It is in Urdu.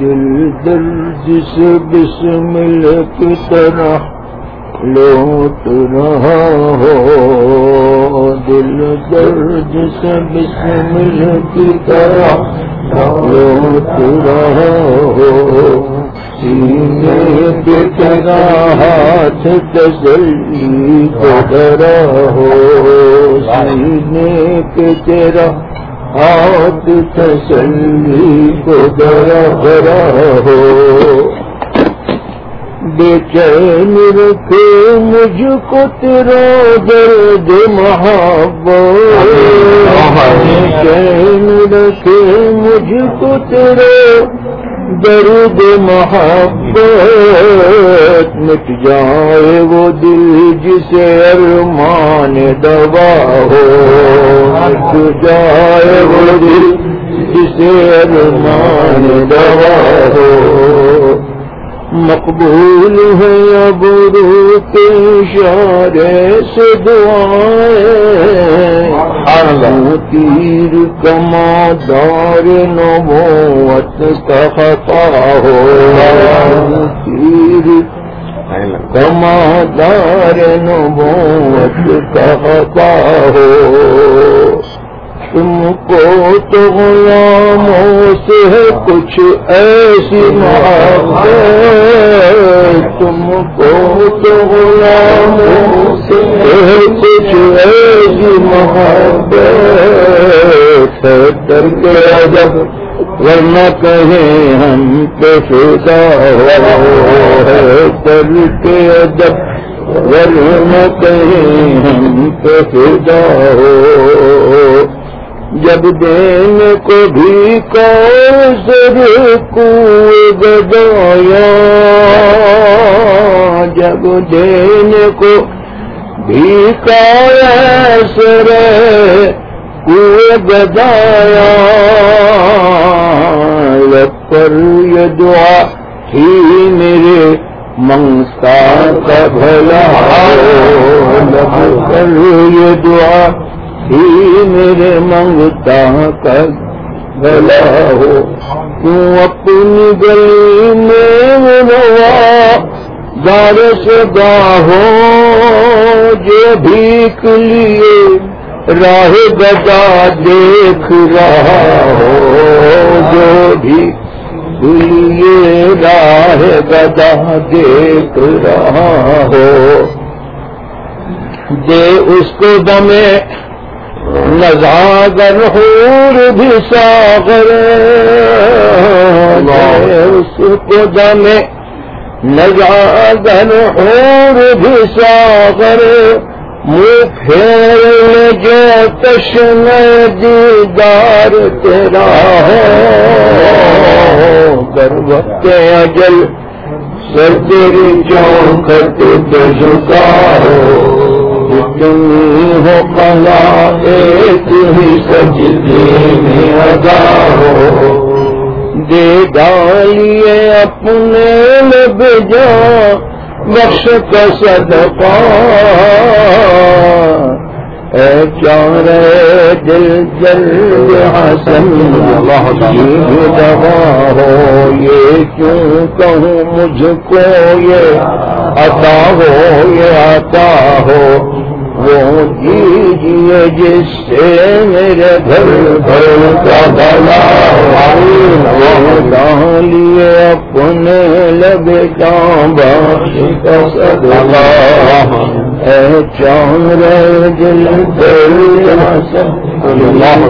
دل درد سے بسمل کی طرح لوٹ رہا ہو۔ دل درد سے بسمل کی طرح لوٹ رہا ہو۔ سینے تیرا ہاتھ تسلی کو ڈرا ہو۔ سینے پہ تیرا ہاتھ تسلی کو ڈرا ہو۔ بے چین رکھے مجھ کو تیرا درد محبت۔ بے چین رکھے مجھ کو تیرا درد محبت۔ مٹ جائے وہ دل جسے ارمان دبا ہو۔ جائے وہ دل جسے ارمان دبا ہو۔ مقبول ہے اب رو کے اشارے سے دعائیں۔ تیر کما دار نبوت کا خطا ہو۔ تیر کما دار نبوت کا خطا ہو۔ تم کو تو غلاموں سے کچھ ایسی محبت تم کو تو غلاموں سے کچھ ایسی محبت در کے ادب ورنہ کہیں ہم پہ فدا ہو کے ادب ورنہ کہیں ہم پہ فدا ہو جب دینے کو بھی سر کو گدایا جب دینے کو بھی سر کو گدایا پر یہ دعا تھی میرے منگتا کا بھلا۔ پر یہ دعا ہی میرے منگتا کر۔ بلا ہو تم اپنی گلی میں روا؟ دار ہو جو بھیک لیے، راہ گدا دیکھ رہا ہو۔ جو بھی لیے، راہ گدا دیکھ رہا ہو۔ دے اس کو دمے نظاگر حور بھی ساغر اس کو دم نظاگر حور بھی ساغر منہ پھیر جو تشن دیدار تیرا ہو گر وقت اجل سر تیری چونکٹ پہ جھکا ہو تم ہو کلا ایک ہی سجدے میں ادا ہو دے ڈالیے اپنے لب جا بخش کا صدقہ۔ اے چار دل جل حسن یہ دوا ہو یہ کیوں کہوں مجھ کو یہ عطا ہو یہ عطا ہو۔ وہ دیجیے جس سے میرے گھر گھر کا بلا وہ ڈالیے اپنے لبے کام باش کا سدلا اے چان رے دل دل اللہ